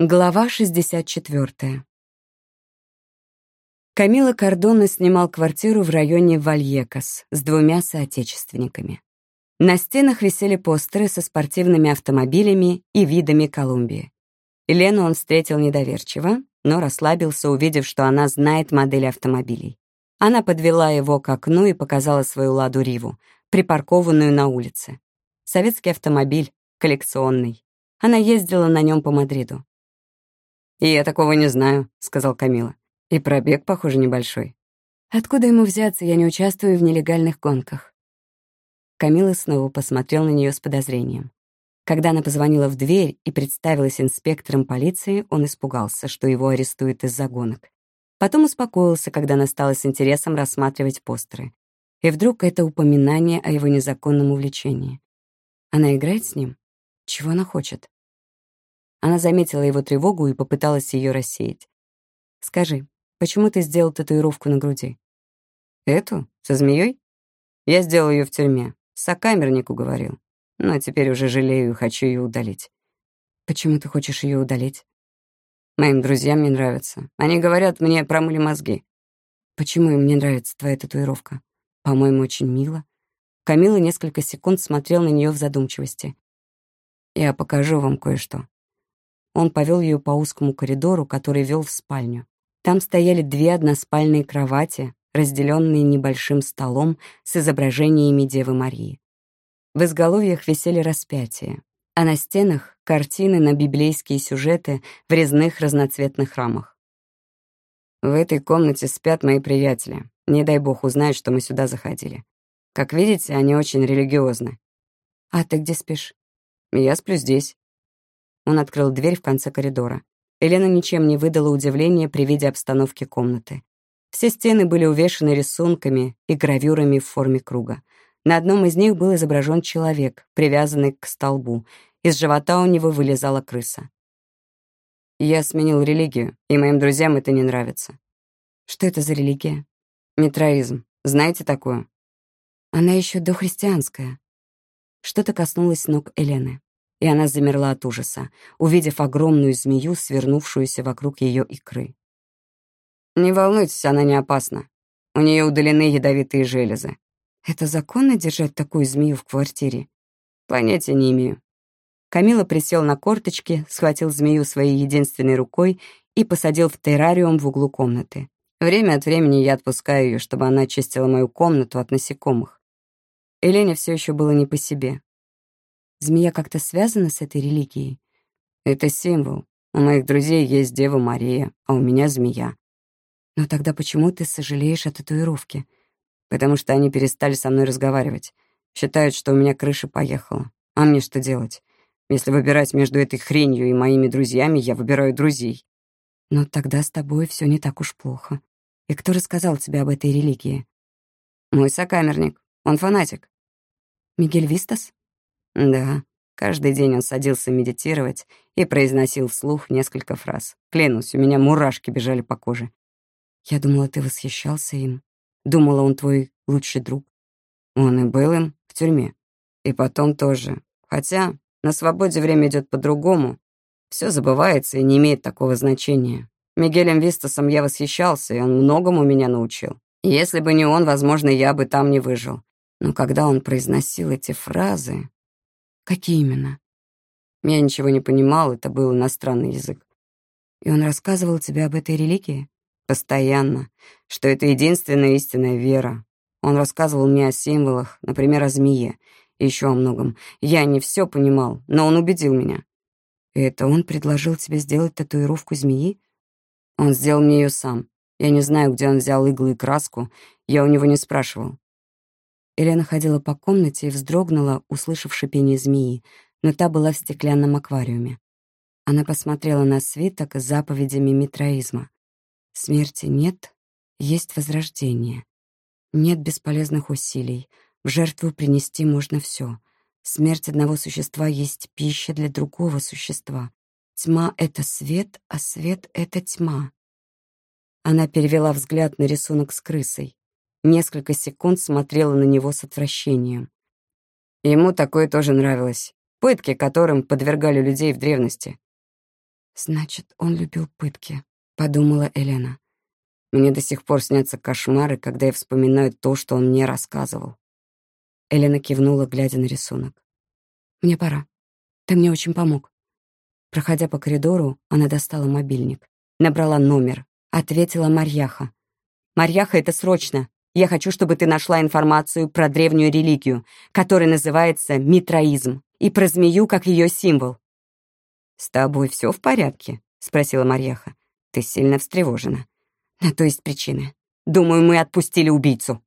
Глава 64. Камила Кордона снимал квартиру в районе Вальекас с двумя соотечественниками. На стенах висели постеры со спортивными автомобилями и видами Колумбии. Елену он встретил недоверчиво, но расслабился, увидев, что она знает модель автомобилей. Она подвела его к окну и показала свою «Ладу Риву», припаркованную на улице. Советский автомобиль, коллекционный. Она ездила на нем по Мадриду. «И я такого не знаю», — сказал Камила. «И пробег, похоже, небольшой». «Откуда ему взяться? Я не участвую в нелегальных гонках». Камила снова посмотрел на нее с подозрением. Когда она позвонила в дверь и представилась инспектором полиции, он испугался, что его арестуют из-за гонок. Потом успокоился, когда она стала с интересом рассматривать постеры. И вдруг это упоминание о его незаконном увлечении. Она играет с ним? Чего она хочет? Она заметила его тревогу и попыталась ее рассеять. «Скажи, почему ты сделал татуировку на груди?» «Эту? Со змеей? Я сделал ее в тюрьме. Сокамернику говорил. Но теперь уже жалею и хочу ее удалить». «Почему ты хочешь ее удалить?» «Моим друзьям не нравится. Они говорят, мне промыли мозги». «Почему им не нравится твоя татуировка? По-моему, очень мило». Камила несколько секунд смотрел на нее в задумчивости. «Я покажу вам кое-что». Он повел ее по узкому коридору, который вел в спальню. Там стояли две односпальные кровати, разделенные небольшим столом с изображениями Девы Марии. В изголовьях висели распятия, а на стенах — картины на библейские сюжеты в резных разноцветных рамах. В этой комнате спят мои приятели. Не дай бог узнают, что мы сюда заходили. Как видите, они очень религиозны. А ты где спишь? Я сплю здесь. Он открыл дверь в конце коридора. Елена ничем не выдала удивления при виде обстановки комнаты. Все стены были увешаны рисунками и гравюрами в форме круга. На одном из них был изображен человек, привязанный к столбу. Из живота у него вылезала крыса. Я сменил религию, и моим друзьям это не нравится. Что это за религия? Митроизм. Знаете такую? Она еще дохристианская. Что-то коснулось ног Елены и она замерла от ужаса, увидев огромную змею, свернувшуюся вокруг ее икры. «Не волнуйтесь, она не опасна. У нее удалены ядовитые железы». «Это законно держать такую змею в квартире?» «Понятия не имею». Камила присел на корточки, схватил змею своей единственной рукой и посадил в террариум в углу комнаты. Время от времени я отпускаю ее, чтобы она чистила мою комнату от насекомых. Елене все еще было не по себе. Змея как-то связана с этой религией? Это символ. У моих друзей есть Дева Мария, а у меня змея. Но тогда почему ты сожалеешь о татуировке? Потому что они перестали со мной разговаривать. Считают, что у меня крыша поехала. А мне что делать? Если выбирать между этой хренью и моими друзьями, я выбираю друзей. Но тогда с тобой все не так уж плохо. И кто рассказал тебе об этой религии? Мой сокамерник. Он фанатик. Мигель Вистас? Да, каждый день он садился медитировать и произносил вслух несколько фраз. Клянусь, у меня мурашки бежали по коже. Я думала, ты восхищался им. Думала, он твой лучший друг. Он и был им в тюрьме. И потом тоже. Хотя на свободе время идет по-другому. Все забывается и не имеет такого значения. Мигелем Вистасом я восхищался, и он многому меня научил. Если бы не он, возможно, я бы там не выжил. Но когда он произносил эти фразы, Какие именно? Я ничего не понимал, это был иностранный язык. И он рассказывал тебе об этой религии? Постоянно, что это единственная истинная вера. Он рассказывал мне о символах, например, о змее, и еще о многом. Я не все понимал, но он убедил меня. И это он предложил тебе сделать татуировку змеи? Он сделал мне ее сам. Я не знаю, где он взял иглы и краску, я у него не спрашивал. Елена ходила по комнате и вздрогнула, услышав шипение змеи, но та была в стеклянном аквариуме. Она посмотрела на свиток с заповедями митроизма. Смерти нет, есть возрождение. Нет бесполезных усилий. В жертву принести можно все. Смерть одного существа есть пища для другого существа. Тьма — это свет, а свет — это тьма. Она перевела взгляд на рисунок с крысой несколько секунд смотрела на него с отвращением. Ему такое тоже нравилось. Пытки, которым подвергали людей в древности. Значит, он любил пытки, подумала Елена. Мне до сих пор снятся кошмары, когда я вспоминаю то, что он мне рассказывал. Елена кивнула, глядя на рисунок. «Мне пора. Ты мне очень помог». Проходя по коридору, она достала мобильник. Набрала номер. Ответила Марьяха. «Марьяха, это срочно. Я хочу, чтобы ты нашла информацию про древнюю религию, которая называется митраизм, и про змею как ее символ». «С тобой все в порядке?» — спросила Марьяха. «Ты сильно встревожена». «На то есть причины. Думаю, мы отпустили убийцу».